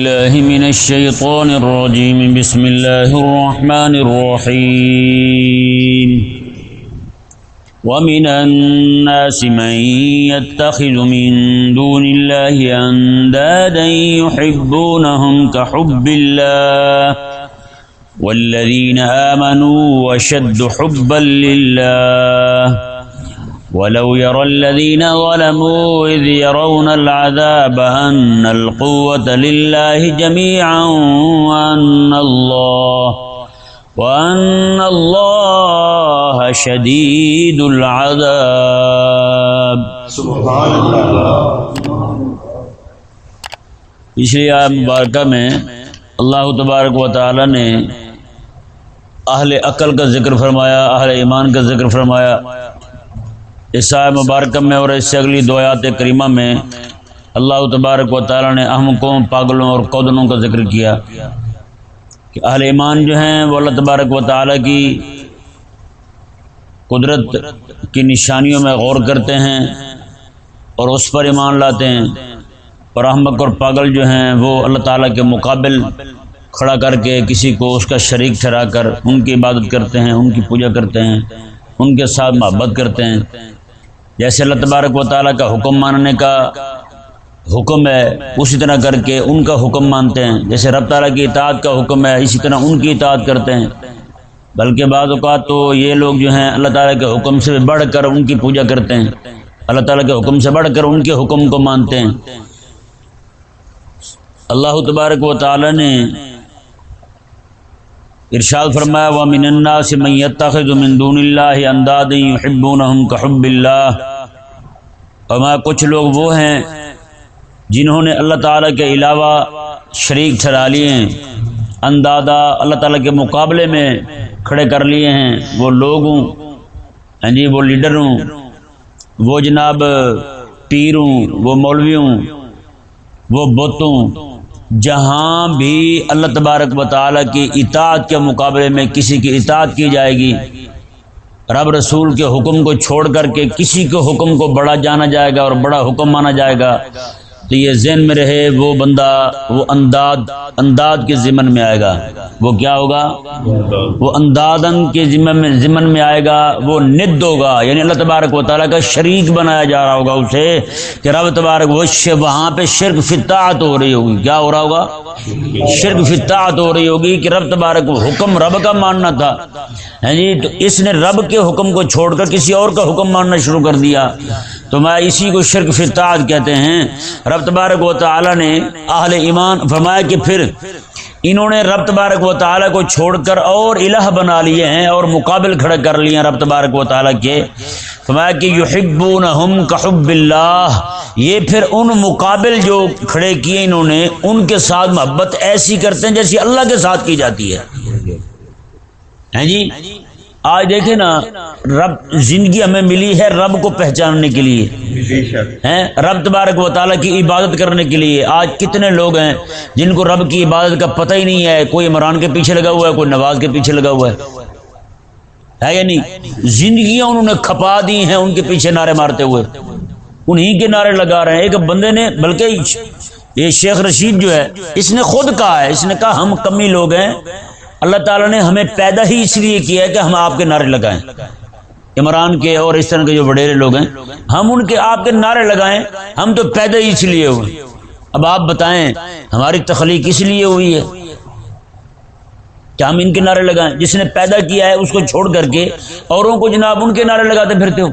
الله من الشيطان الرجيم. بسم الله الرحمن الرحيم. ومن الناس من يتخذ من دون الله أندادا يحبونهم كحب الله. والذين آمنوا وشد حبا لله. ولو يرى الذين ظلموا إذ يرون العذاب أن القوة لله جميعا وأن الله وأن الله شديد العذاب. پچھلی آیت مبارکہ میں اللہ تبارک و تعالی نے اہل عقل کا ذکر فرمایا، اہل ایمان کا ذکر فرمایا عیسائی مبارکہ میں اور اس سے اگلی دو آیات کریمہ میں اللہ تبارک و تعالیٰ نے اہم قوم، پاگلوں اور قودنوں کا ذکر کیا کہ اہل ایمان جو ہیں وہ اللہ تبارک و تعالیٰ کی قدرت کی نشانیوں میں غور کرتے ہیں اور اس پر ایمان لاتے ہیں۔ اور احمق اور پاگل جو ہیں وہ اللہ تعالیٰ کے مقابل کھڑا کر کے کسی کو اس کا شریک ٹھہرا کر ان کی عبادت کرتے ہیں، ان کی پوجا کرتے ہیں، ان کے ساتھ محبت کرتے ہیں۔ جیسے اللہ تبارک و تعالیٰ کا حکم ماننے کا حکم ہے، اسی طرح کر کے ان کا حکم مانتے ہیں۔ جیسے رب تعالیٰ کی اطاعت کا حکم ہے، اسی طرح ان کی اطاعت کرتے ہیں۔ بلکہ بعض اوقات تو یہ لوگ جو ہیں، اللہ تعالیٰ کے حکم سے بڑھ کر ان کی پوجا کرتے ہیں۔ اللہ تعالیٰ کے حکم سے بڑھ کر ان کے حکم کو مانتے ہیں۔ اللہ تبارک و تعالیٰ نے ارشاد فرمایا و من الناس من يتخذ من دون الله اندادا يحبونهم كحب الله کچھ لوگ وہ ہیں جنہوں نے اللہ تعالیٰ کے علاوہ شریک ٹھہرا لیے ہیں۔ اندادا اللہ تعالیٰ کے مقابلے میں کھڑے کر لیے ہیں۔ وہ لوگ ہوں ہاں جی وہ لیڈر ہوں، وہ جناب پیر ہوں، وہ مولوی ہوں، وہ بت ہوں۔ جہاں بھی اللہ تبارک و تعالیٰ کی اطاعت کے مقابلے میں کسی کی اطاعت کی جائے گی، رب رسول کے حکم کو چھوڑ کر کے کسی کے حکم کو بڑا جانا جائے گا اور بڑا حکم مانا جائے گا۔ تو یہ ذہن میں رہے وہ بندہ وہ انداز انداز کے ذمن میں آئے گا۔ وہ کیا ہوگا؟ وہ اندازن کے ذمن میں ذمن میں آئے گا، وہ ند ہوگا۔ یعنی اللہ تبارک و تعالیٰ کا شریک بنایا جا رہا ہوگا اسے کہ رب تبارک وہ وہاں پہ شرک فطاعت ہو رہی ہوگی۔ کیا ہو رہا ہوگا؟ شرک فطاعت ہو رہی ہوگی کہ رب تبارک حکم رب کا ماننا تھا۔ جی تو اس نے رب کے حکم کو چھوڑ کر کسی اور کا حکم ماننا شروع کر دیا۔ تو میں اسی کو شرک فطاعت کہتے ہیں۔ رب تبارک و تعالیٰ نے اہل ایمان فرمایا کہ پھر انہوں نے رب تبارک و تعالیٰ کو چھوڑ کر اور الہ بنا لیے ہیں اور مقابل کھڑے کر لیے ہیں رب تبارک و تعالیٰ کے۔ فرمایا کہ یحبونہم کحب اللہ۔ یہ پھر ان مقابل جو کھڑے کیے انہوں نے، ان کے ساتھ محبت ایسی کرتے ہیں جیسی اللہ کے ساتھ کی جاتی ہے۔ ہیں جی؟ آج دیکھیں نا رب زندگی ہمیں ملی ہے رب کو پہچاننے کے لیے۔ ہیں؟ رب تبارک و تعالیٰ کی عبادت کرنے کے لیے۔ آج کتنے لوگ ہیں جن کو رب کی عبادت کا پتہ ہی نہیں ہے۔ کوئی عمران کے پیچھے لگا ہوا ہے کوئی نواز کے پیچھے لگا ہوا ہے۔ ہے یا نہیں؟ زندگیاں انہوں نے کھپا دی ہیں ان کے پیچھے نعرے مارتے ہوئے۔ انہی کے نعرے لگا رہے ہیں۔ ایک بندے نے بلکہ یہ شیخ رشید جو ہے اس نے خود کہا ہے اس نے کہا ہم کمی لوگ ہیں۔ اللہ تعالیٰ نے ہمیں پیدا ہی اس لیے کیا ہے کہ ہم آپ کے نعرے لگائیں۔ عمران کے اور اس طرح کے جو وڈیرے لوگ ہیں، ہم ان کے آپ کے نعرے لگائیں، ہم تو پیدا ہی اس لیے ہوئے۔ اب آپ بتائیں، ہماری تخلیق اس لیے ہوئی ہے کیا ہم ان کے نعرے لگائیں۔ جس نے پیدا کیا ہے، اس کو چھوڑ کر کے اوروں کو جناب ان کے نعرے لگاتے پھرتے ہو۔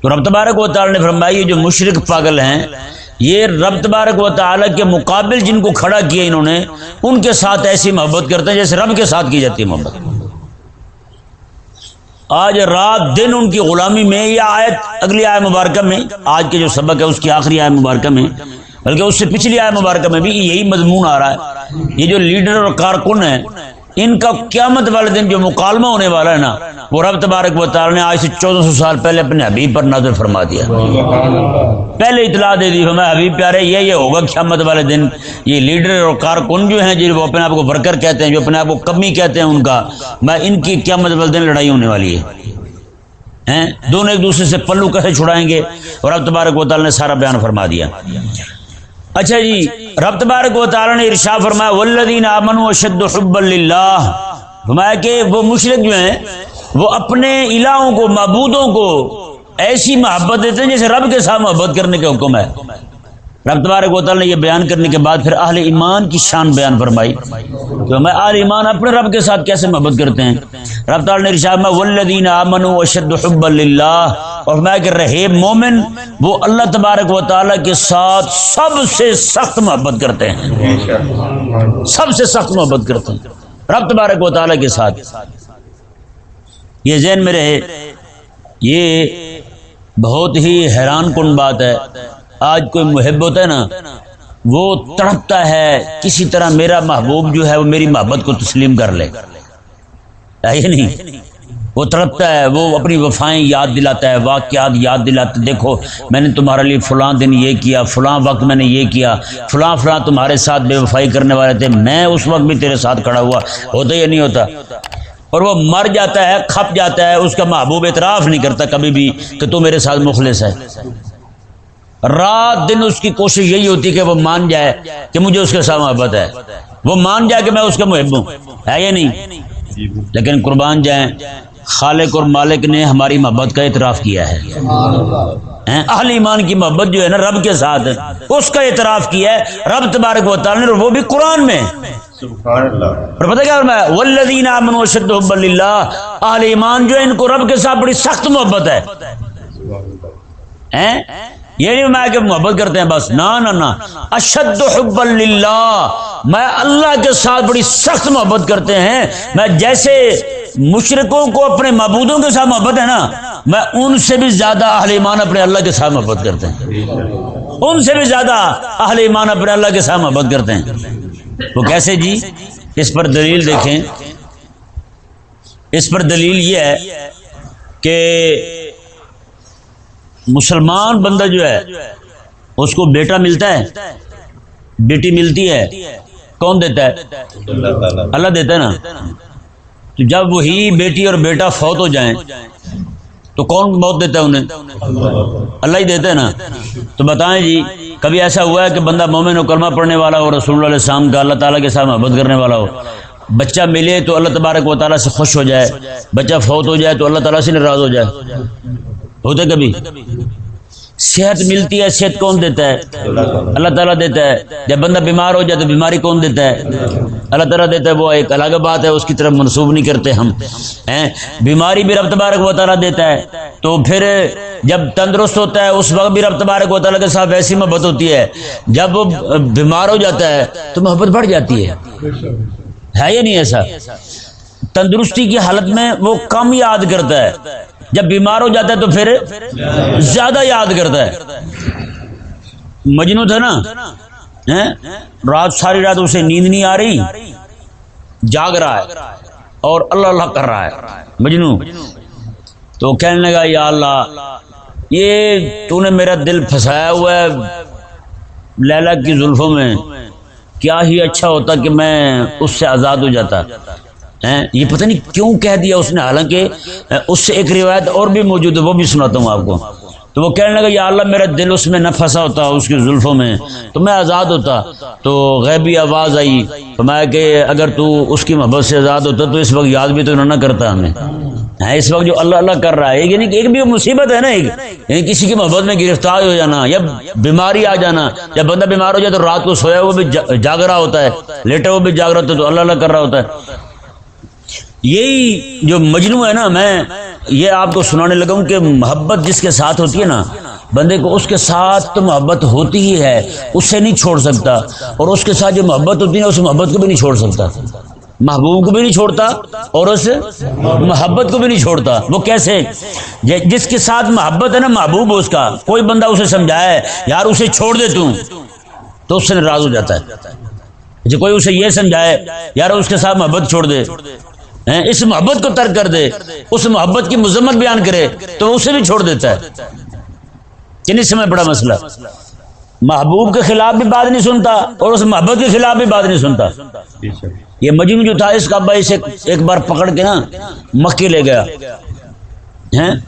تو رب تبارک و تعالی نے فرمایا، یہ جو مشرق پاگل ہیں یہ رب تبارک و تعالی کے مقابل جن کو کھڑا کیا انہوں نے، ان کے ساتھ ایسی محبت کرتے ہیں جیسے رب کے ساتھ کی جاتی ہے محبت۔ آج رات دن ان کی غلامی میں یہ آیت اگلی آئے مبارکہ میں، آج کے جو سبق ہے اس کی آخری آئے مبارکہ میں، بلکہ اس سے پچھلی آئے مبارکہ میں بھی یہی مضمون آ رہا ہے۔ یہ جو لیڈر اور کارکن ہیں ان کا قیامت والے دن جو مکالمہ ہونے والا ہے نا، وہ رب تبارک و تعالی نے آج سے چودہ سو سال پہلے اپنے حبیب پر نظر فرما دیا۔ پہلے اطلاع دے دی ہمیں حبیب پیارے، یہ یہ ہوگا قیامت والے دن۔ یہ لیڈر اور کارکن جو ہیں جو اپنے آپ کو ورکر کہتے ہیں، جو اپنے آپ کو کمی کہتے ہیں، ان کا میں ان کی قیامت والے دن لڑائی ہونے والی ہے۔ دونوں ایک دوسرے سے پلو کیسے چھڑائیں گے؟ اور اب تبارک و تعالی نے سارا بیان فرما دیا۔ اچھا جی رب تبارک و تعالی نے ارشا فرمایا والذین آمنوا اشد حب للہ فرمایا کہ وہ مشرق جو ہیں، وہ اپنے الہوں کو، معبودوں کو ایسی محبت دیتے ہیں جیسے رب کے ساتھ محبت کرنے کا حکم ہے۔ رب تبارک و تعالی نے یہ بیان کرنے کے بعد پھر اہل ایمان کی شان بیان فرمائی کہ میں اہل ایمان اپنے رب کے ساتھ کیسے محبت کرتے ہیں؟ رب تعالی نے ارشاد میں والذین آمنوا اشد حب للہ اور میں کہ رہے مومن، وہ اللہ تبارک و تعالی کے ساتھ سب سے سخت محبت کرتے ہیں۔ سب سے سخت محبت کرتے ہیں۔ رب تبارک و تعالی کے ساتھ۔ یہ ذہن میں رہے، یہ بہت ہی حیران کن بات ہے آج کوئی محب ہوتا ہے نا، وہ تڑپتا ہے، کسی طرح میرا محبوب جو ہے، وہ میری محبت کو تسلیم کر لے۔ ہے نہیں؟ وہ تڑپتا ہے، وہ اپنی وفائیں یاد دلاتا ہے، واقعات یاد دلاتا ہے، دیکھو، میں نے تمہارے لیے فلاں دن یہ کیا، فلاں وقت میں نے یہ کیا، فلاں فلاں تمہارے ساتھ بے وفائی کرنے والے تھے، میں اس وقت بھی تیرے ساتھ کھڑا ہوا، ہوتا یا نہیں ہوتا؟ اور وہ مر جاتا ہے، کھپ جاتا ہے، اس کا محبوب اعتراف نہیں کرتا کبھی بھی کہ تو میرے ساتھ مخلص ہے۔ رات دن اس کی کوشش یہی ہوتی کہ وہ مان جائے کہ مجھے اس کے ساتھ محبت ہے۔ وہ مان جائے کہ میں اس کا محب ہوں۔ ہے یا نہیں؟ لیکن قربان جائیں۔ خالق اور مالک نے ہماری محبت کا اعتراف کیا ہے۔ اہل ایمان کی محبت جو ہے نا رب کے ساتھ اس کا اعتراف کیا ہے۔ رب تبارک و تعالی نے وہ بھی قرآن میں۔ اور پتہ کیا فرمایا؟ والذین آمنوا اشد حب للہ اہل ایمان جو ہے ان کو رب کے ساتھ بڑی سخت محبت ہے۔ یہ نہیں میں کہ محبت کرتے ہیں، بس نہ نہ نہ اشد حب للہ۔ میں اللہ کے ساتھ بڑی سخت محبت کرتے ہیں۔ میں جیسے مشرقوں کو اپنے معبودوں کے ساتھ محبت ہے نا، میں ان سے بھی زیادہ اہل ایمان اپنے اللہ کے ساتھ محبت کرتے ہیں۔ ان سے بھی زیادہ اہل ایمان اپنے اللہ کے ساتھ محبت کرتے ہیں۔ وہ کیسے جی؟ اس پر دلیل دیکھیں۔ اس پر دلیل یہ ہے کہ مسلمان بندہ جو ہے، اس کو بیٹا ملتا ہے، بیٹی ملتی ہے، کون دیتا ہے؟ اللہ دیتا ہے نا؟ تو جب وہی بیٹی اور بیٹا فوت ہو جائیں، تو کون موت دیتا ہے انہیں؟ اللہ ہی دیتا ہے نا؟ تو بتائیں جی کبھی ایسا ہوا ہے کہ بندہ مومن و کلمہ پڑھنے والا ہو، رسول اللہ علیہ السلام کا، اللہ تعالیٰ کے ساتھ محبت کرنے والا ہو، بچہ ملے تو اللہ تبارک و تعالیٰ سے خوش ہو جائے، بچہ فوت ہو جائے تو اللہ تعالیٰ سے ناراض ہو جائے۔ ہوتے کبھی؟ صحت ملتی ہے، صحت کون دیتا ہے؟ اللہ تعالیٰ دیتا ہے، جب بندہ بیمار ہو جائے تو بیماری کون دیتا ہے؟ اللہ تعالیٰ دیتا ہے وہ ایک الگ بات ہے، اس کی طرف منسوب نہیں کرتے ہم بیماری بھی رب تبارک و تعالیٰ دیتا ہے، تو پھر جب تندرست ہوتا ہے، اس وقت بھی رب تبارک و تعالیٰ کے ساتھ ویسی محبت ہوتی ہے، جب وہ بیمار ہو جاتا ہے تو محبت بڑھ جاتی ہے۔ ہے یا نہیں ایسا؟ تندرستی کی حالت میں وہ کم یاد کرتا ہے۔ جب بیمار ہو جاتا ہے تو پھر زیادہ یاد کرتا ہے۔ مجنو تھا نا؟ رات ساری رات اسے نیند نہیں آ رہی۔ جاگ رہا ہے اور اللہ اللہ کر رہا ہے۔ مجنو تو کہنے لگا، یا اللہ، یہ تو نے میرا دل پھنسایا ہوا ہے لیلا کی زلفوں میں۔ کیا ہی اچھا ہوتا کہ میں اس سے آزاد ہو جاتا۔ یہ پتہ نہیں کیوں کہہ دیا اس نے؟ حالانکہ اس سے ایک روایت اور بھی موجود ہے، وہ بھی سناتا ہوں آپ کو۔ تو وہ کہنے لگا، یا اللہ، میرا دل اس میں نہ پھنسا ہوتا، اس کی زلفوں میں، تو میں آزاد ہوتا۔ تو غیبی آواز آئی تو میں کہ اگر تو اس کی محبت سے آزاد ہوتا، تو اس وقت یاد بھی تو نہ کرتا ہمیں۔ ہاں، اس وقت جو اللہ اللہ کر رہا ہے یعنی ایک بھی مصیبت ہے نا، ایک یعنی کسی کی محبت میں گرفتار ہو جانا، یا بیماری آ جانا، یا بندہ بیمار ہو جائے تو رات کو سویا وہ بھی جاگ رہا ہوتا ہے لیٹر وہ بھی جاگ رہا ہوتا ہے، تو اللہ اللہ کر رہا ہوتا ہے۔ یہی جو مجنو ہے نا میں، یہ آپ کو سنانے لگا ہوں کہ محبت جس کے ساتھ ہوتی ہے نا، بندے کو اس کے ساتھ تو محبت ہوتی ہی ہے، اس سے نہیں چھوڑ سکتا۔ اور اس کے ساتھ جو محبت ہوتی ہے، اس محبت کو بھی نہیں چھوڑ سکتا۔ محبوب کو بھی نہیں چھوڑتا اور اس محبت کو بھی نہیں چھوڑتا۔ وہ کیسے؟ جس کے ساتھ محبت ہے نا، محبوب اس کا۔ کوئی بندہ اسے سمجھائے، یار اسے چھوڑ دے تو اس سے ناراض ہو جاتا ہے۔ جی، کوئی اسے یہ سمجھائے، یار اس کے ساتھ محبت چھوڑ دے۔ اس محبت کو ترک کر دے۔ اس محبت کی مذمت بیان کرے تو اسے بھی چھوڑ دیتا ہے۔ یعنی کنی سمے بڑا مسئلہ۔ محبوب کے خلاف بھی بات نہیں سنتا اور اس محبت کے خلاف بھی بات نہیں سنتا۔ یہ مجموع جو تھا، اس کا بھائی ایک بار پکڑ کے نا مکی لے گیا۔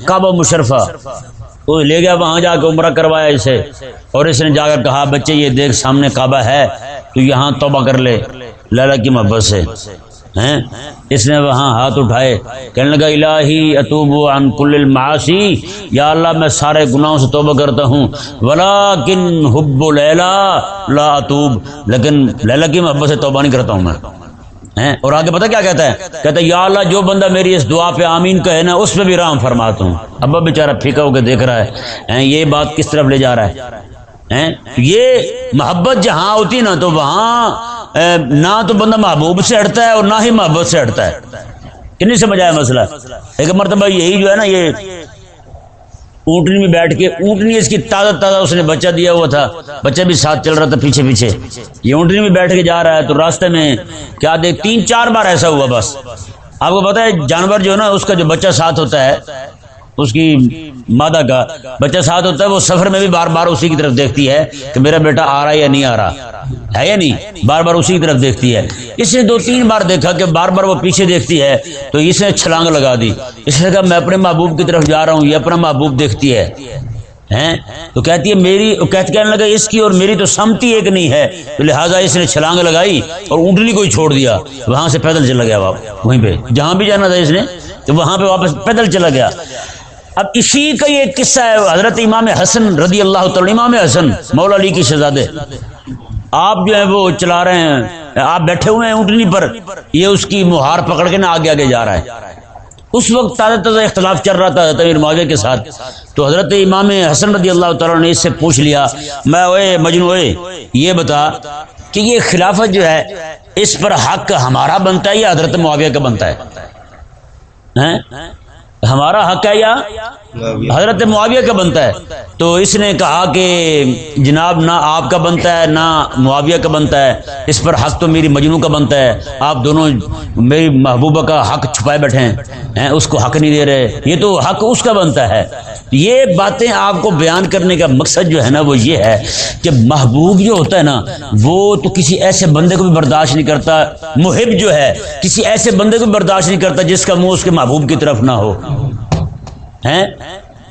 کعبہ مشرفہ۔ وہ لے گیا، وہاں جا کے عمرہ کروایا اسے۔ اور اس نے جا کر کہا، بچے، یہ دیکھ، سامنے کعبہ ہے، تو یہاں توبہ کر لے۔ لالا کی محبت سے۔ ہیں؟ اس نے وہاں ہاتھ اٹھائے، کہنے لگا، الہی اتوب عن کل المعاصی، یا اللہ میں سارے گناہوں سے توبہ کرتا ہوں۔ ولیکن حب لیلا لا اتوب، لیکن لیلا کی محبت سے توبہ نہیں کرتا ہوں میں۔ اور آگے پتہ کیا کہتا ہے؟ کہتا ہے، یا اللہ، جو بندہ میری اس دعا پہ آمین کہے نا، اس پہ بھی رام فرماتا ہوں۔ ابا بیچارہ پھیکا ہو کے دیکھ رہا ہے۔ یہ بات کس طرف لے جا رہا ہے؟ یہ محبت جہاں ہوتی نا، تو وہاں نہ تو بندہ محبوب سے ہٹتا ہے اور نہ ہی محبت سے ہٹتا ہے۔ کہ نہیں سمجھ آیا مسئلہ؟ ایک مرتبہ یہی جو ہے نا، یہ اونٹنی میں بیٹھ کے، اونٹنی اس کی تازہ تازہ اس نے بچہ دیا ہوا تھا۔ بچہ بھی ساتھ چل رہا تھا پیچھے پیچھے۔ یہ اونٹنی میں بیٹھ کے جا رہا ہے تو راستے میں کیا دیکھ، تین چار بار ایسا ہوا بس۔ آپ کو پتا ہے، جانور جو ہے نا، اس کا جو بچہ ساتھ ہوتا ہے اس کی مادہ کا بچہ ساتھ ہوتا ہے، وہ سفر میں بھی بار بار اسی کی طرف دیکھتی ہے کہ میرا بیٹا آ رہا ہے یا نہیں آ رہا۔ ہے یا نہیں؟ بار بار اسی کی طرف دیکھتی ہے۔ اس نے دو تین بار دیکھا کہ بار بار وہ پیچھے دیکھتی ہے، تو اس نے چھلانگ لگا دی۔ اس نے کہا، میں اپنے محبوب کی طرف جا رہا ہوں، یہ اپنا محبوب دیکھتی ہے۔ تو کہتی ہے، میری کہتے کہنے لگا، اس کی اور میری تو سمتی ایک نہیں ہے۔ تو لہٰذا اس نے چھلانگ لگائی اور اونٹنی کو ہی چھوڑ دیا۔ وہاں سے پیدل چلا گیا وہیں پہ۔ جہاں بھی جانا تھا اس نے، تو وہاں پہ واپس پیدل چلا گیا۔ اب اسی کا یہ قصہ ہے، حضرت امام حسن رضی اللہ تعالی امام حسن، مولا علی کی شہزادے۔ آپ جو ہے وہ چلا رہے ہیں، آپ بیٹھے ہوئے ہیں اونٹنی پر، یہ اس کی مہار پکڑ کے نا آگے آگے جا رہا ہے۔ اس وقت تازہ تازہ اختلاف چل رہا تھا حضرت معاویہ کے ساتھ۔ تو حضرت امام حسن رضی اللہ تعالیٰ نے اس سے پوچھ لیا، میں اوے مجنو اوے یہ بتا کہ یہ خلافت جو ہے، اس پر حق ہمارا بنتا ہے یا حضرت معاویہ کا بنتا ہے؟ ہمارا حق ہے یا حضرت معاویہ کا بنتا ہے۔ تو اس نے کہا کہ جناب نہ آپ کا بنتا ہے نہ معاویہ کا بنتا ہے۔ اس پر حق تو میری مجنو کا بنتا ہے۔ آپ دونوں میری محبوبہ کا حق چھپائے بیٹھے ہیں اس کو حق نہیں دے رہے۔ یہ تو حق اس کا بنتا ہے۔ یہ باتیں آپ کو بیان کرنے کا مقصد جو ہے نا وہ یہ ہے کہ محبوب جو ہوتا ہے نا وہ تو کسی ایسے بندے کو بھی برداشت نہیں کرتا، محب جو ہے، کسی ایسے بندے کو بھی برداشت نہیں کرتا جس کا منہ اس کے محبوب کی طرف نہ ہو۔ ہیں؟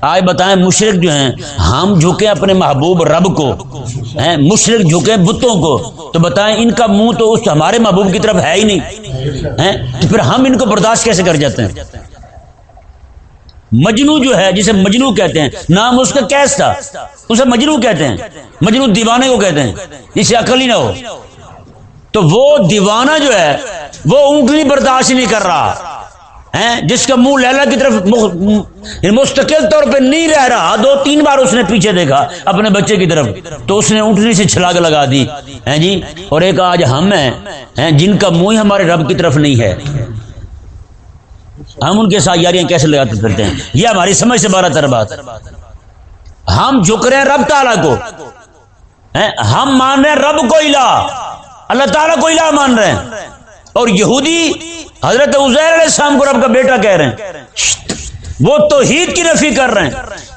آج بتائیں مشرق جو ہیں، ہم جھکے اپنے محبوب رب کو۔ ہیں؟ مشرق جھکے بتوں کو۔ تو بتائیں ان کا منہ تو اس ہمارے محبوب کی طرف ہے ہی نہیں۔ ہیں؟ تو پھر ہم ان کو برداشت کیسے کر جاتے ہیں؟ مجنو جو ہے، جسے مجنو کہتے ہیں، نام اس کا کیس تھا۔ اسے مجنو کہتے ہیں۔ مجنو دیوانے کو کہتے ہیں۔ جسے عقل ہی نہ ہو۔ تو وہ دیوانہ جو ہے، وہ اونٹنی برداشت نہیں کر رہا۔ ہے جس کا منہ لیلا کی طرف یعنی مستقل طور پہ نہیں رہ رہا۔ دو تین بار اس نے پیچھے دیکھا، اپنے بچے کی طرف۔ تو اس نے اونٹنی سے چھلاگ لگا دی۔ ہیں جی؟ اور ایک آج ہم ہیں۔ جن کا منہ ہمارے رب کی طرف نہیں ہے۔ ہم ان کے ساتھ یاریاں کیسے لگاتے پھرتے ہیں؟ یہ ہماری سمجھ سے بارہ تر بات۔ ہم جھک رہے ہیں رب تعالیٰ کو۔ ہم مان رہے ہیں رب کو الہ۔ اللہ تعالیٰ کو الہ مان رہے ہیں۔ اور یہودی حضرت عزیر علیہ السلام کو رب کا بیٹا کہہ رہے ہیں۔ وہ توحید کی نفی کر رہے ہیں۔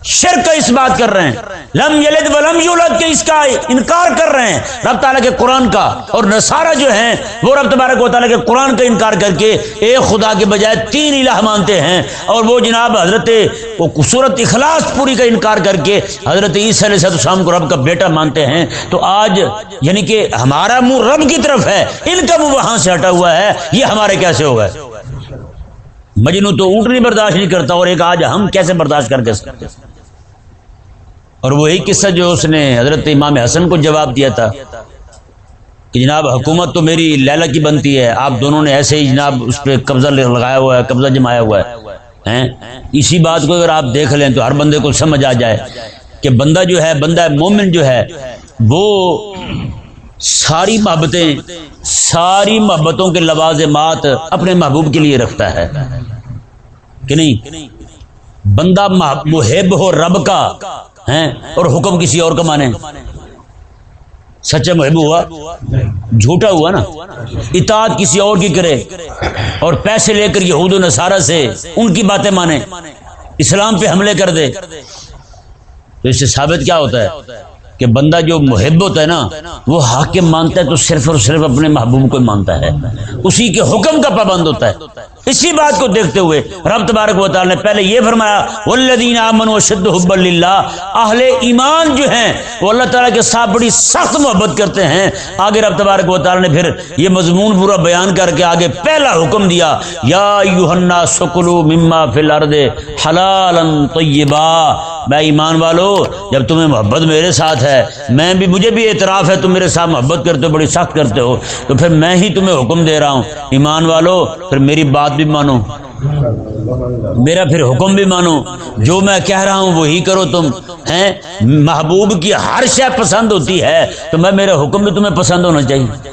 شرک کا اس بات کر رہے ہیں۔ لم یلد ولم یولد کے اس کا انکار کر رہے ہیں۔ رب تعالیٰ کے قرآن کا اور نصارہ جو ہیں، وہ رب تبارک و تعالیٰ کے قرآن کا انکار کر کے ایک خدا کے بجائے تین الہ مانتے ہیں۔ اور وہ جناب حضرت صورت اخلاص پوری کا انکار کر کے حضرت عیسیٰ علیہ السلام کو رب کا بیٹا مانتے ہیں۔ تو آج یعنی کہ ہمارا منہ رب کی طرف ہے۔ ان کا منہ وہاں سے ہٹا ہوا ہے۔ یہ ہمارے کیسے ہو گئے؟ مجنو تو اونٹ نہیں برداشت نہیں کرتا اور ایک آج ہم کیسے برداشت کر کے سکتے اور وہی قصہ جو اس نے حضرت امام حسن کو جواب دیا تھا کہ جناب حکومت تو میری لیلا کی بنتی ہے، آپ دونوں نے ایسے ہی جناب اس پہ قبضہ لگایا ہوا ہے، قبضہ جمایا ہوا ہے اسی بات کو اگر آپ دیکھ لیں تو ہر بندے کو سمجھ آ جائے کہ بندہ جو ہے، بندہ مومن جو ہے، وہ ساری محبتیں، ساری محبتوں کے لوازمات اپنے محبوب کے لیے رکھتا ہے، کہ نہیں؟ بندہ محب ہو رب کا ہے اور حکم کسی اور کا مانے؟ سچا محب ہوا، جھوٹا ہوا نا؟ اطاعت کسی اور کی کرے اور پیسے لے کر یہود و نصارہ سے ان کی باتیں مانے، اسلام پہ حملے کر دے۔ تو اس سے ثابت کیا ہوتا ہے کہ بندہ جو محب ہوتا ہے نا، وہ حاکم مانتا ہے تو صرف اور صرف اپنے محبوب کو مانتا ہے۔ اسی کے حکم کا پابند ہوتا ہے۔ اسی بات کو دیکھتے ہوئے رب تبارک و تعالی نے پہلے یہ فرمایا والذین آمنوا وشد حب للہ اہل ایمان جو ہیں، وہ اللہ تعالیٰ کے ساتھ بڑی سخت محبت کرتے ہیں۔ آگے رب تبارک و تعالی نے پھر یہ مضمون پورا بیان کر کے آگے پہلا حکم دیا، یا یوحنا سکلو مما فی الارض حلالا طیبا۔ میں ایمان والو، جب تمہیں محبت میرے ساتھ ہے، میں بھی، مجھے بھی اعتراف ہے، تم میرے ساتھ محبت کرتے ہو، بڑی سخت کرتے ہو، تو پھر میں ہی تمہیں حکم دے رہا ہوں۔ ایمان والو، پھر میری بات بھی مانو۔ میرا پھر حکم بھی مانو۔ جو میں کہہ رہا ہوں، وہی کرو تم۔ ہیں؟ محبوب کی ہر شے پسند ہوتی ہے، تو میں، میرا حکم بھی تمہیں پسند ہونا چاہیے۔